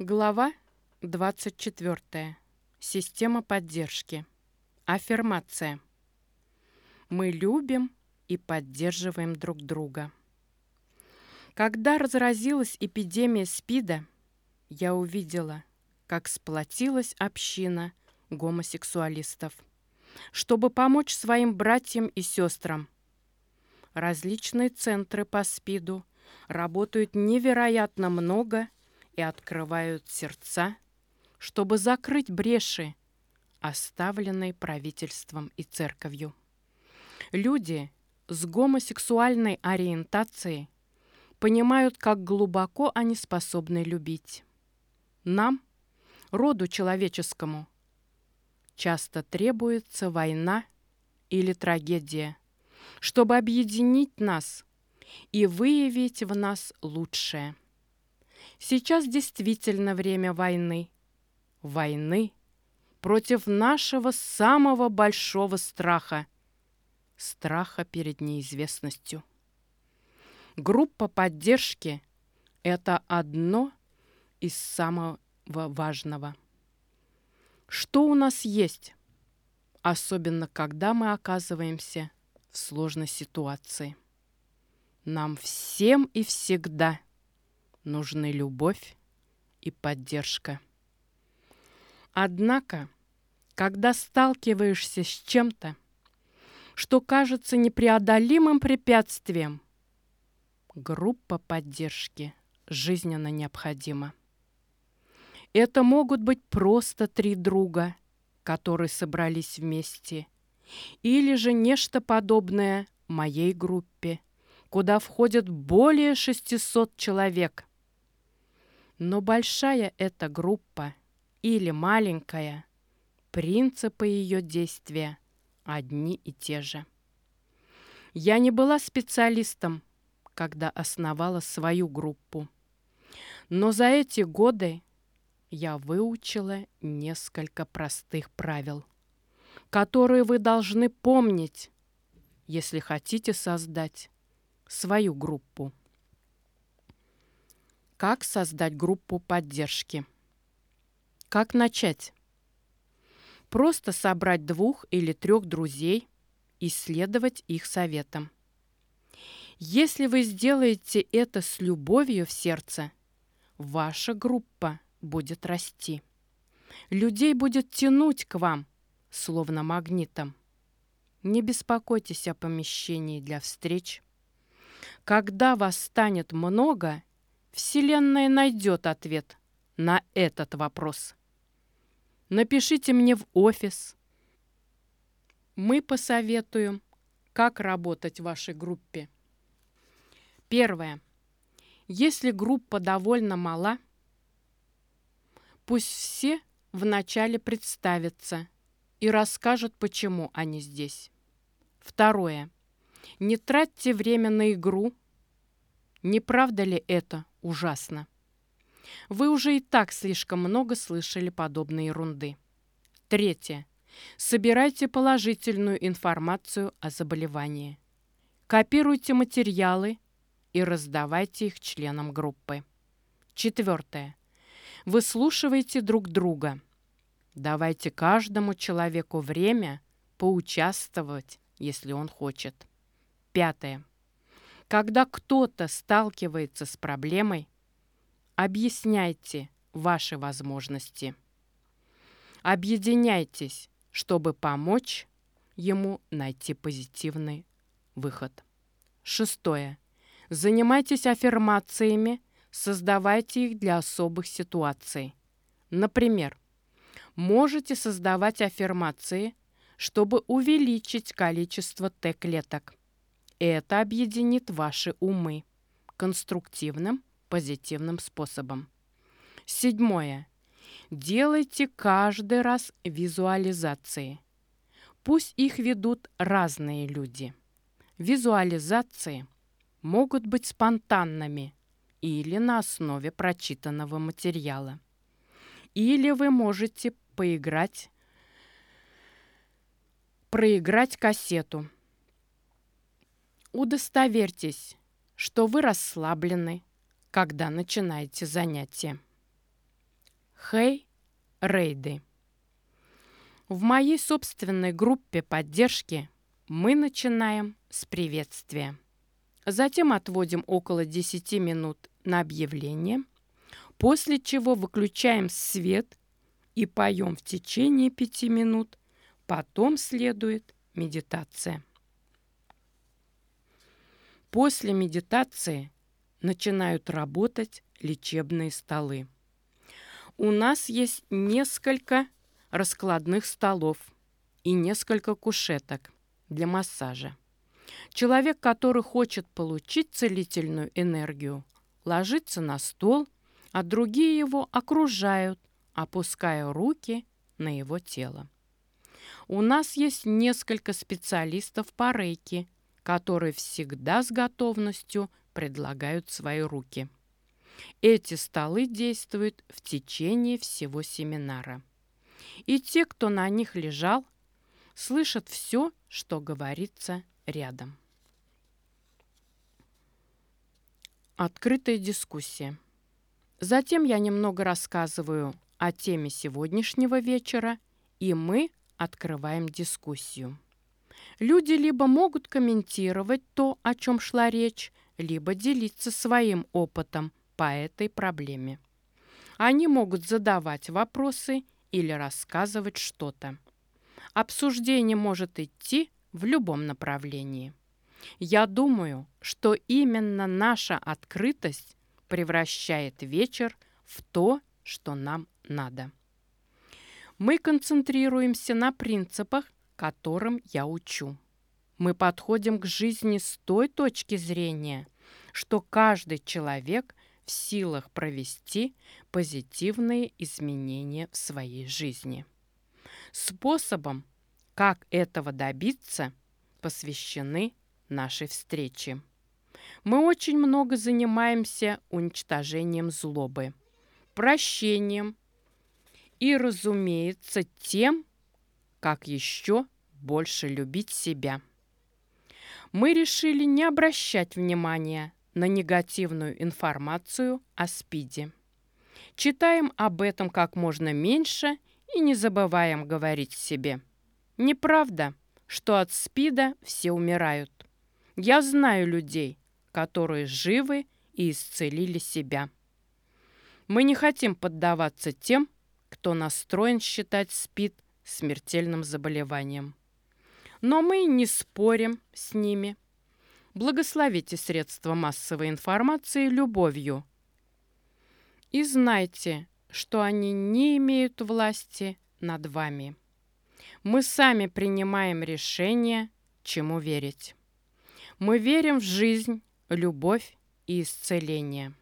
Глава 24. Система поддержки. Аффирмация. Мы любим и поддерживаем друг друга. Когда разразилась эпидемия СПИДа, я увидела, как сплотилась община гомосексуалистов, чтобы помочь своим братьям и сестрам. Различные центры по СПИДу работают невероятно много и открывают сердца, чтобы закрыть бреши, оставленные правительством и церковью. Люди с гомосексуальной ориентацией понимают, как глубоко они способны любить. Нам, роду человеческому, часто требуется война или трагедия, чтобы объединить нас и выявить в нас лучшее. Сейчас действительно время войны. Войны против нашего самого большого страха – страха перед неизвестностью. Группа поддержки – это одно из самого важного. Что у нас есть, особенно когда мы оказываемся в сложной ситуации? Нам всем и всегда нужны любовь и поддержка. Однако, когда сталкиваешься с чем-то, что кажется непреодолимым препятствием, группа поддержки жизненно необходима. Это могут быть просто три друга, которые собрались вместе, или же нечто подобное моей группе, куда входят более 600 человек. Но большая эта группа или маленькая, принципы ее действия одни и те же. Я не была специалистом, когда основала свою группу. Но за эти годы я выучила несколько простых правил, которые вы должны помнить, если хотите создать свою группу. Как создать группу поддержки? Как начать? Просто собрать двух или трех друзей и следовать их советам. Если вы сделаете это с любовью в сердце, ваша группа будет расти. Людей будет тянуть к вам, словно магнитом. Не беспокойтесь о помещении для встреч. Когда вас станет много, Вселенная найдет ответ на этот вопрос. Напишите мне в офис. Мы посоветуем, как работать в вашей группе. Первое. Если группа довольно мала, пусть все вначале представятся и расскажут, почему они здесь. Второе. Не тратьте время на игру. Не правда ли это ужасно? Вы уже и так слишком много слышали подобной ерунды. Третье. Собирайте положительную информацию о заболевании. Копируйте материалы и раздавайте их членам группы. Четвертое. Выслушивайте друг друга. Давайте каждому человеку время поучаствовать, если он хочет. Пятое. Когда кто-то сталкивается с проблемой, объясняйте ваши возможности. Объединяйтесь, чтобы помочь ему найти позитивный выход. Шестое. Занимайтесь аффирмациями, создавайте их для особых ситуаций. Например, можете создавать аффирмации, чтобы увеличить количество Т-клеток. Это объединит ваши умы конструктивным, позитивным способом. Седьмое. Делайте каждый раз визуализации. Пусть их ведут разные люди. Визуализации могут быть спонтанными или на основе прочитанного материала. Или вы можете поиграть, проиграть кассету. Удостоверьтесь, что вы расслаблены, когда начинаете занятие. Хей Рейды. В моей собственной группе поддержки мы начинаем с приветствия. Затем отводим около 10 минут на объявление, после чего выключаем свет и поем в течение 5 минут. Потом следует медитация. После медитации начинают работать лечебные столы. У нас есть несколько раскладных столов и несколько кушеток для массажа. Человек, который хочет получить целительную энергию, ложится на стол, а другие его окружают, опуская руки на его тело. У нас есть несколько специалистов по рейке, которые всегда с готовностью предлагают свои руки. Эти столы действуют в течение всего семинара. И те, кто на них лежал, слышат все, что говорится рядом. Открытая дискуссия. Затем я немного рассказываю о теме сегодняшнего вечера, и мы открываем дискуссию. Люди либо могут комментировать то, о чем шла речь, либо делиться своим опытом по этой проблеме. Они могут задавать вопросы или рассказывать что-то. Обсуждение может идти в любом направлении. Я думаю, что именно наша открытость превращает вечер в то, что нам надо. Мы концентрируемся на принципах, которым я учу. Мы подходим к жизни с той точки зрения, что каждый человек в силах провести позитивные изменения в своей жизни. Способом, как этого добиться, посвящены нашей встречи. Мы очень много занимаемся уничтожением злобы, прощением и, разумеется, тем, как еще больше любить себя. Мы решили не обращать внимания на негативную информацию о СПИДе. Читаем об этом как можно меньше и не забываем говорить себе. Неправда, что от СПИДа все умирают. Я знаю людей, которые живы и исцелили себя. Мы не хотим поддаваться тем, кто настроен считать СПИД смертельным заболеванием. Но мы не спорим с ними – Благословите средства массовой информации любовью. И знайте, что они не имеют власти над вами. Мы сами принимаем решение, чему верить. Мы верим в жизнь, любовь и исцеление.